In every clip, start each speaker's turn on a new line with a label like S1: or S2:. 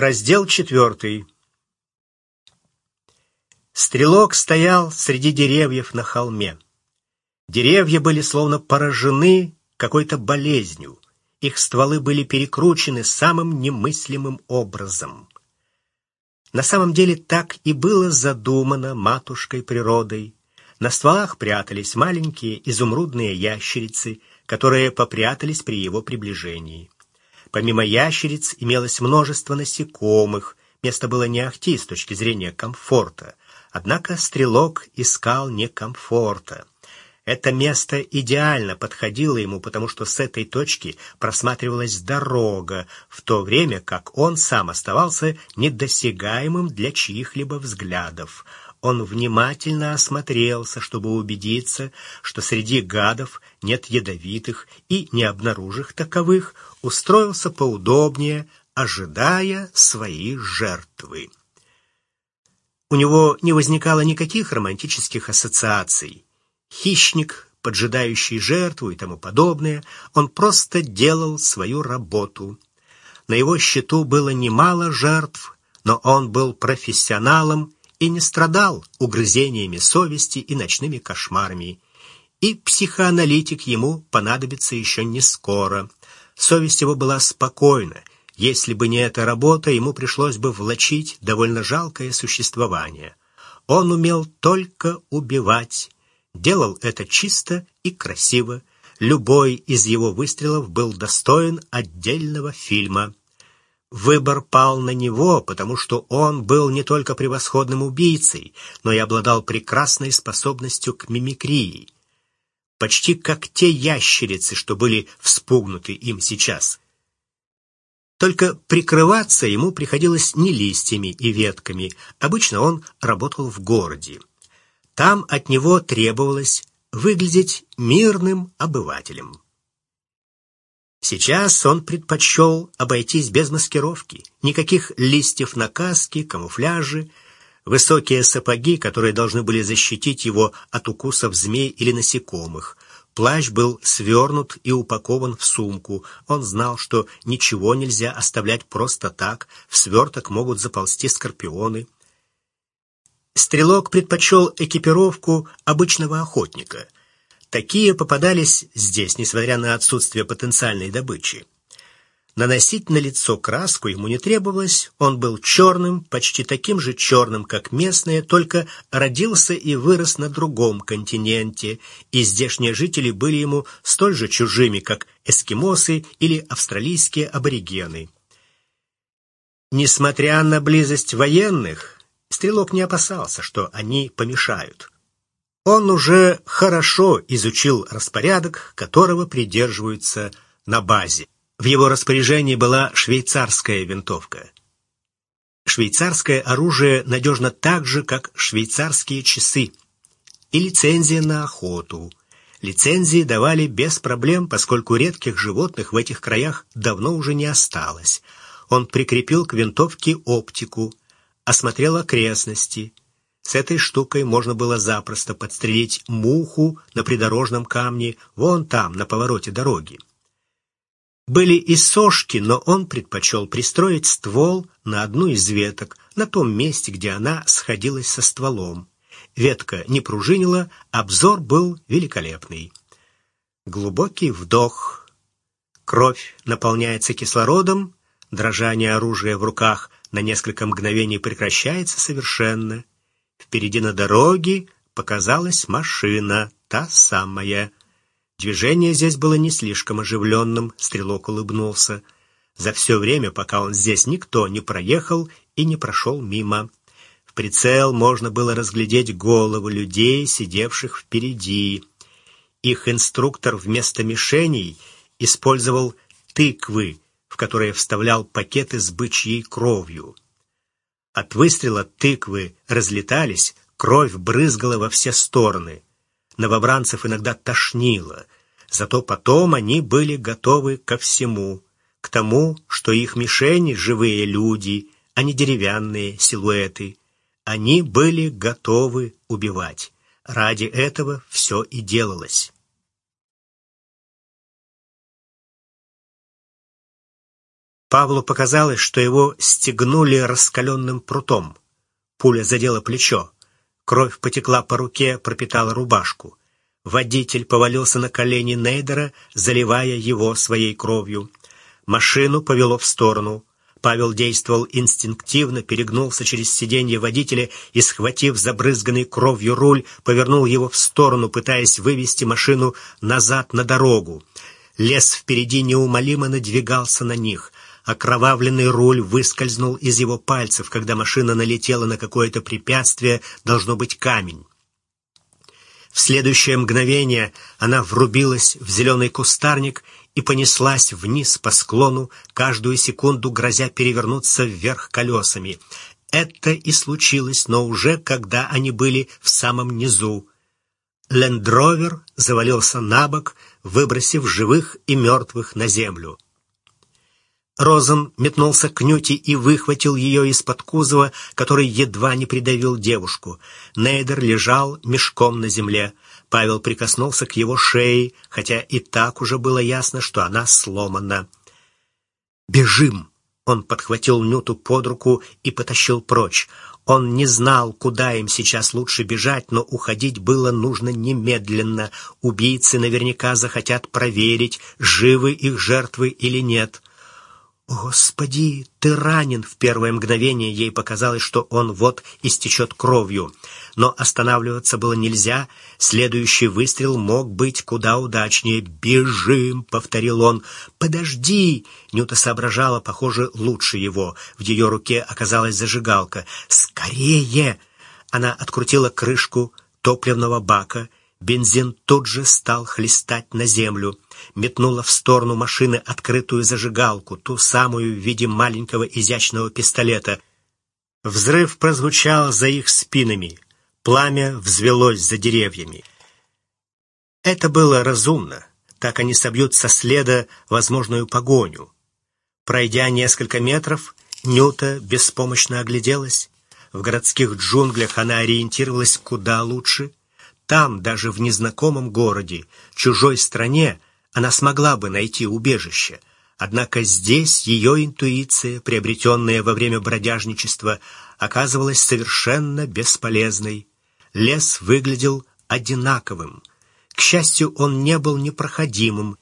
S1: Раздел четвертый. Стрелок стоял среди деревьев на холме. Деревья были словно поражены какой-то болезнью. Их стволы были перекручены самым немыслимым образом. На самом деле так и было задумано матушкой природой. На стволах прятались маленькие изумрудные ящерицы, которые попрятались при его приближении. Помимо ящериц имелось множество насекомых, место было не ахти с точки зрения комфорта. Однако стрелок искал не комфорта. Это место идеально подходило ему, потому что с этой точки просматривалась дорога, в то время как он сам оставался недосягаемым для чьих-либо взглядов. Он внимательно осмотрелся, чтобы убедиться, что среди гадов нет ядовитых и, не обнаружив таковых, устроился поудобнее, ожидая своей жертвы. У него не возникало никаких романтических ассоциаций хищник, поджидающий жертву и тому подобное, он просто делал свою работу. На его счету было немало жертв, но он был профессионалом и не страдал угрызениями совести и ночными кошмарами. И психоаналитик ему понадобится еще не скоро. Совесть его была спокойна. Если бы не эта работа, ему пришлось бы влачить довольно жалкое существование. Он умел только убивать, делал это чисто и красиво. Любой из его выстрелов был достоин отдельного фильма. Выбор пал на него, потому что он был не только превосходным убийцей, но и обладал прекрасной способностью к мимикрии. Почти как те ящерицы, что были вспугнуты им сейчас. Только прикрываться ему приходилось не листьями и ветками. Обычно он работал в городе. Там от него требовалось выглядеть мирным обывателем. Сейчас он предпочел обойтись без маскировки, никаких листьев на каске, камуфляжи, высокие сапоги, которые должны были защитить его от укусов змей или насекомых. Плащ был свернут и упакован в сумку. Он знал, что ничего нельзя оставлять просто так, в сверток могут заползти скорпионы. Стрелок предпочел экипировку обычного охотника. Такие попадались здесь, несмотря на отсутствие потенциальной добычи. Наносить на лицо краску ему не требовалось, он был черным, почти таким же черным, как местные, только родился и вырос на другом континенте, и здешние жители были ему столь же чужими, как эскимосы или австралийские аборигены. Несмотря на близость военных, Стрелок не опасался, что они помешают. Он уже хорошо изучил распорядок, которого придерживаются на базе. В его распоряжении была швейцарская винтовка. Швейцарское оружие надежно так же, как швейцарские часы. И лицензия на охоту. Лицензии давали без проблем, поскольку редких животных в этих краях давно уже не осталось. Он прикрепил к винтовке оптику – осмотрел окрестности. С этой штукой можно было запросто подстрелить муху на придорожном камне, вон там, на повороте дороги. Были и сошки, но он предпочел пристроить ствол на одну из веток, на том месте, где она сходилась со стволом. Ветка не пружинила, обзор был великолепный. Глубокий вдох. Кровь наполняется кислородом, дрожание оружия в руках на несколько мгновений прекращается совершенно. Впереди на дороге показалась машина, та самая. Движение здесь было не слишком оживленным, стрелок улыбнулся. За все время, пока он здесь, никто не проехал и не прошел мимо. В прицел можно было разглядеть головы людей, сидевших впереди. Их инструктор вместо мишеней использовал тыквы, в которые вставлял пакеты с бычьей кровью. От выстрела тыквы разлетались, кровь брызгала во все стороны. Новобранцев иногда тошнило, зато потом они были готовы ко всему, к тому, что их мишени — живые люди, а не деревянные силуэты. Они были готовы убивать. Ради этого все и делалось. Павлу показалось, что его стегнули раскаленным прутом. Пуля задела плечо. Кровь потекла по руке, пропитала рубашку. Водитель повалился на колени Нейдера, заливая его своей кровью. Машину повело в сторону. Павел действовал инстинктивно, перегнулся через сиденье водителя и, схватив забрызганный кровью руль, повернул его в сторону, пытаясь вывести машину назад на дорогу. Лес впереди неумолимо надвигался на них. Окровавленный руль выскользнул из его пальцев, когда машина налетела на какое-то препятствие, должно быть камень. В следующее мгновение она врубилась в зеленый кустарник и понеслась вниз по склону, каждую секунду грозя перевернуться вверх колесами. Это и случилось, но уже когда они были в самом низу. Лендровер завалился на бок, выбросив живых и мертвых на землю. Розен метнулся к Нюте и выхватил ее из-под кузова, который едва не придавил девушку. Нейдер лежал мешком на земле. Павел прикоснулся к его шее, хотя и так уже было ясно, что она сломана. «Бежим!» Он подхватил Нюту под руку и потащил прочь. Он не знал, куда им сейчас лучше бежать, но уходить было нужно немедленно. Убийцы наверняка захотят проверить, живы их жертвы или нет. «Господи, ты ранен!» В первое мгновение ей показалось, что он вот истечет кровью. Но останавливаться было нельзя. Следующий выстрел мог быть куда удачнее. «Бежим!» — повторил он. «Подожди!» Нюта соображала, похоже, лучше его. В ее руке оказалась зажигалка. «Скорее!» Она открутила крышку топливного бака. Бензин тут же стал хлестать на землю метнула в сторону машины открытую зажигалку, ту самую в виде маленького изящного пистолета. Взрыв прозвучал за их спинами. Пламя взвелось за деревьями. Это было разумно. Так они собьют со следа возможную погоню. Пройдя несколько метров, Нюта беспомощно огляделась. В городских джунглях она ориентировалась куда лучше. Там, даже в незнакомом городе, чужой стране, она смогла бы найти убежище. Однако здесь ее интуиция, приобретенная во время бродяжничества, оказывалась совершенно бесполезной. Лес выглядел одинаковым. К счастью, он не был непроходимым.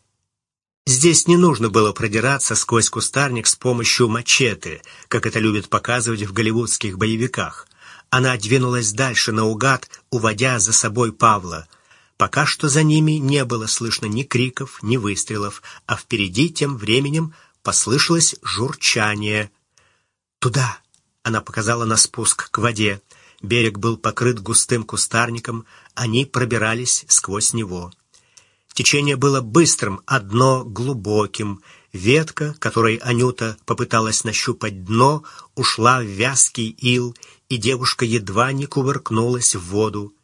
S1: Здесь не нужно было продираться сквозь кустарник с помощью мачете, как это любят показывать в голливудских боевиках. Она двинулась дальше наугад, уводя за собой Павла. Пока что за ними не было слышно ни криков, ни выстрелов, а впереди тем временем послышалось журчание. «Туда!» — она показала на спуск к воде. Берег был покрыт густым кустарником, они пробирались сквозь него. Течение было быстрым, а дно глубоким. Ветка, которой Анюта попыталась нащупать дно, ушла в вязкий ил, и девушка едва не кувыркнулась в воду.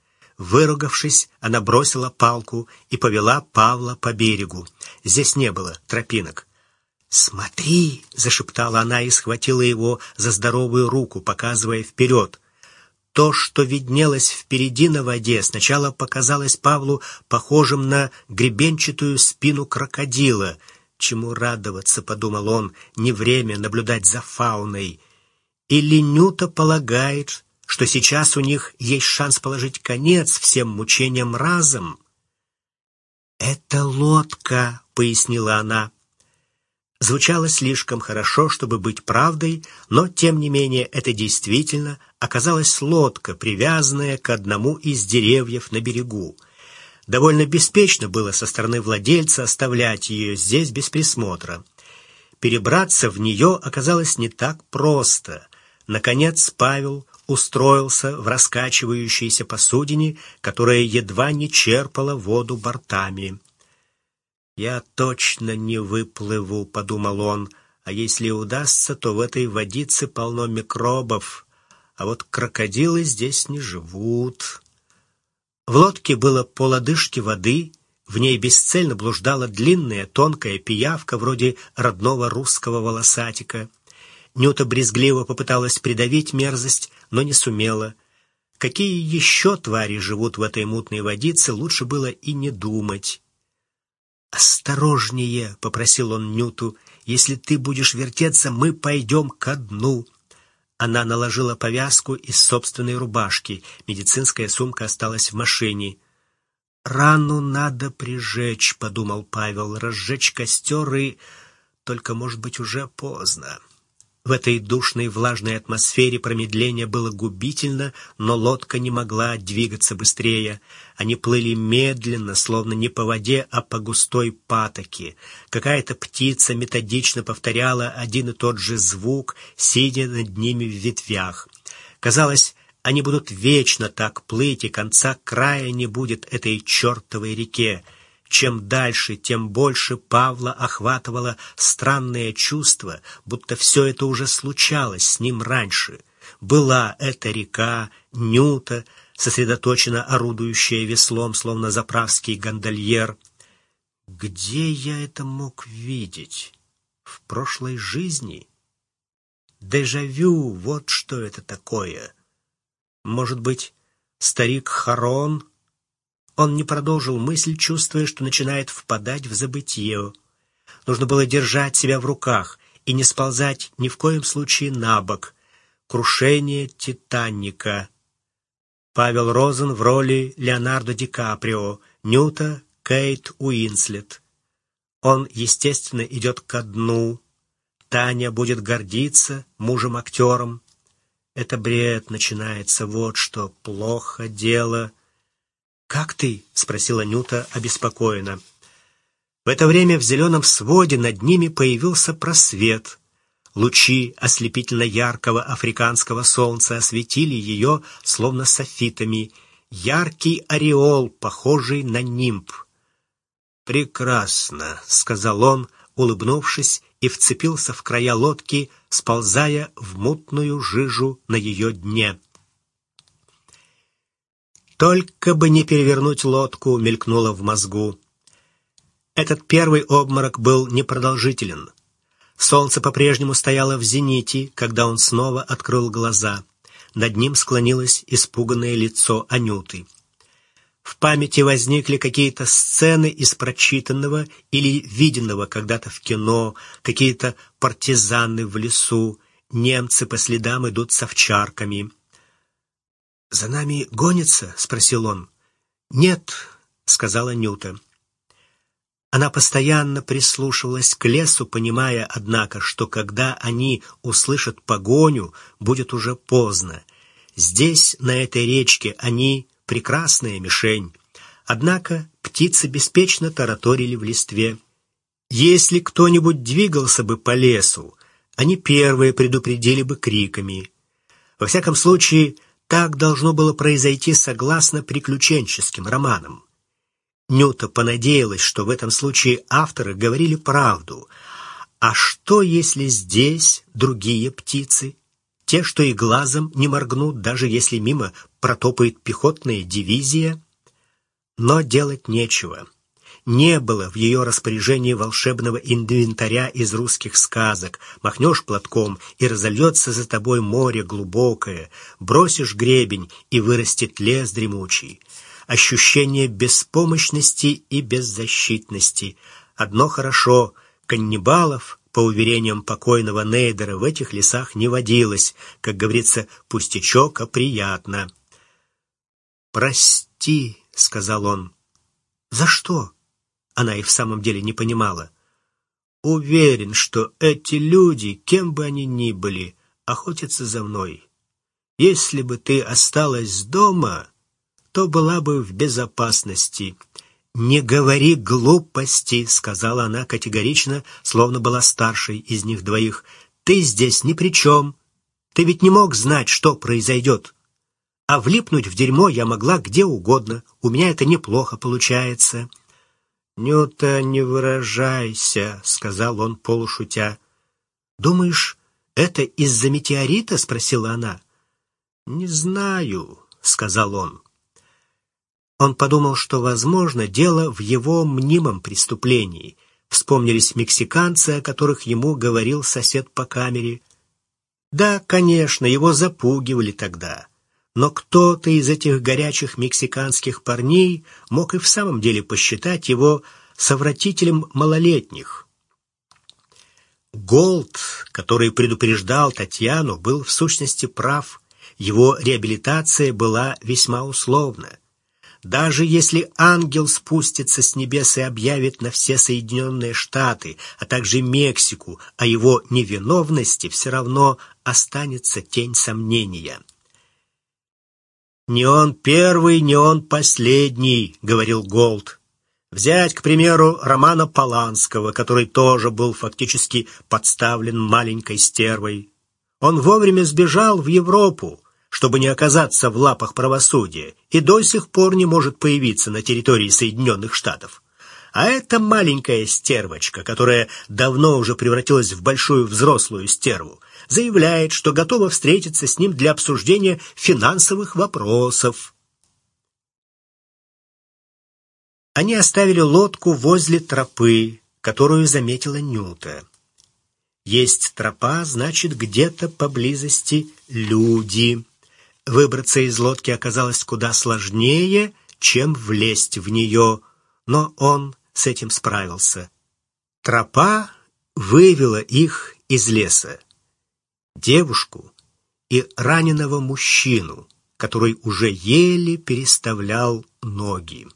S1: Выругавшись, она бросила палку и повела Павла по берегу. Здесь не было тропинок. «Смотри!» — зашептала она и схватила его за здоровую руку, показывая вперед. То, что виднелось впереди на воде, сначала показалось Павлу похожим на гребенчатую спину крокодила. «Чему радоваться?» — подумал он, — «не время наблюдать за фауной». Или Нюта полагает, что сейчас у них есть шанс положить конец всем мучениям разом. «Это лодка», — пояснила она. Звучало слишком хорошо, чтобы быть правдой, но, тем не менее, это действительно оказалась лодка, привязанная к одному из деревьев на берегу. Довольно беспечно было со стороны владельца оставлять ее здесь без присмотра. Перебраться в нее оказалось не так просто. Наконец Павел устроился в раскачивающейся посудине, которая едва не черпала воду бортами. «Я точно не выплыву», — подумал он, — «а если удастся, то в этой водице полно микробов, а вот крокодилы здесь не живут». В лодке было полодышки воды, в ней бесцельно блуждала длинная тонкая пиявка вроде родного русского волосатика — Нюта брезгливо попыталась придавить мерзость, но не сумела. Какие еще твари живут в этой мутной водице, лучше было и не думать. «Осторожнее!» — попросил он Нюту Если ты будешь вертеться, мы пойдем ко дну». Она наложила повязку из собственной рубашки. Медицинская сумка осталась в машине. «Рану надо прижечь», — подумал Павел, — «разжечь костер и...» Только, может быть, уже поздно. В этой душной влажной атмосфере промедление было губительно, но лодка не могла двигаться быстрее. Они плыли медленно, словно не по воде, а по густой патоке. Какая-то птица методично повторяла один и тот же звук, сидя над ними в ветвях. Казалось, они будут вечно так плыть, и конца края не будет этой чертовой реке. Чем дальше, тем больше Павла охватывало странное чувство, будто все это уже случалось с ним раньше. Была эта река, Нюта, сосредоточенно орудующая веслом, словно заправский гондольер. Где я это мог видеть? В прошлой жизни? Дежавю, вот что это такое. Может быть, старик Харон он не продолжил мысль, чувствуя, что начинает впадать в забытье. Нужно было держать себя в руках и не сползать ни в коем случае на бок. Крушение Титаника. Павел Розен в роли Леонардо Ди Каприо, Нюта Кейт Уинслет. Он, естественно, идет ко дну. Таня будет гордиться мужем-актером. Это бред начинается, вот что. Плохо дело. «Как ты?» — спросила Нюта обеспокоенно. В это время в зеленом своде над ними появился просвет. Лучи ослепительно яркого африканского солнца осветили ее, словно софитами. Яркий ореол, похожий на нимб. «Прекрасно», — сказал он, улыбнувшись, и вцепился в края лодки, сползая в мутную жижу на ее дне. Только бы не перевернуть лодку, мелькнуло в мозгу. Этот первый обморок был непродолжителен. Солнце по-прежнему стояло в зените, когда он снова открыл глаза. Над ним склонилось испуганное лицо Анюты. В памяти возникли какие-то сцены из прочитанного или виденного когда-то в кино, какие-то партизаны в лесу, немцы по следам идут с овчарками — «За нами гонится?» — спросил он. «Нет», — сказала Нюта. Она постоянно прислушивалась к лесу, понимая, однако, что когда они услышат погоню, будет уже поздно. Здесь, на этой речке, они — прекрасная мишень. Однако птицы беспечно тараторили в листве. Если кто-нибудь двигался бы по лесу, они первые предупредили бы криками. Во всяком случае, так должно было произойти согласно приключенческим романам. Нюта понадеялась, что в этом случае авторы говорили правду. А что, если здесь другие птицы? Те, что и глазом не моргнут, даже если мимо протопает пехотная дивизия? Но делать нечего. Не было в ее распоряжении волшебного инвентаря из русских сказок. Махнешь платком, и разольется за тобой море глубокое. Бросишь гребень, и вырастет лес дремучий. Ощущение беспомощности и беззащитности. Одно хорошо — каннибалов, по уверениям покойного Нейдера, в этих лесах не водилось. Как говорится, пустячок, а приятно. «Прости», — сказал он. «За что?» Она и в самом деле не понимала. Уверен, что эти люди, кем бы они ни были, охотятся за мной. Если бы ты осталась дома, то была бы в безопасности. «Не говори глупости», — сказала она категорично, словно была старшей из них двоих. «Ты здесь ни при чем. Ты ведь не мог знать, что произойдет. А влипнуть в дерьмо я могла где угодно. У меня это неплохо получается». «Нюта, не выражайся», — сказал он полушутя. «Думаешь, это из-за метеорита?» — спросила она. «Не знаю», — сказал он. Он подумал, что, возможно, дело в его мнимом преступлении. Вспомнились мексиканцы, о которых ему говорил сосед по камере. Да, конечно, его запугивали тогда. Но кто-то из этих горячих мексиканских парней мог и в самом деле посчитать его совратителем малолетних. Голд, который предупреждал Татьяну, был в сущности прав. Его реабилитация была весьма условна. Даже если ангел спустится с небес и объявит на все Соединенные Штаты, а также Мексику о его невиновности, все равно останется тень сомнения. «Не он первый, не он последний», — говорил Голд. Взять, к примеру, Романа Поланского, который тоже был фактически подставлен маленькой стервой. Он вовремя сбежал в Европу, чтобы не оказаться в лапах правосудия, и до сих пор не может появиться на территории Соединенных Штатов. А эта маленькая стервочка, которая давно уже превратилась в большую взрослую стерву, заявляет, что готова встретиться с ним для обсуждения финансовых вопросов. Они оставили лодку возле тропы, которую заметила Нюта. Есть тропа, значит, где-то поблизости люди. Выбраться из лодки оказалось куда сложнее, чем влезть в нее, но он с этим справился. Тропа вывела их из леса. Девушку и раненого мужчину, который уже еле переставлял ноги.